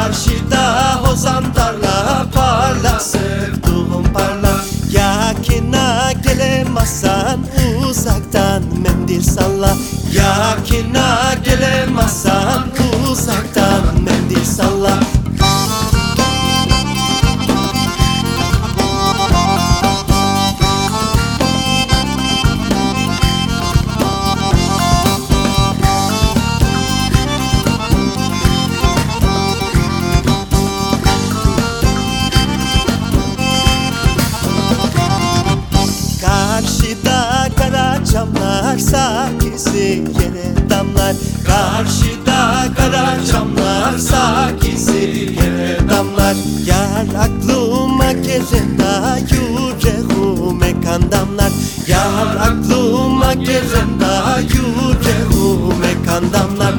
Çarşıda hozan tarla parla. Sevduğum parla. Yakına gelemezsen uzaktan mendil salla. Yakına gelemezsen uzaktan mendil salla. damlarsa kesi yere damlar. Karşıda kara camlarsa kesi yere damlar. Gel aklıma gezen da yüreğime kan damlar. Gel aklıma gezen da yüreğime kan damlar.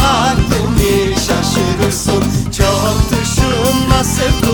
Halimi şaşırırsın. Çok düşünme sevdim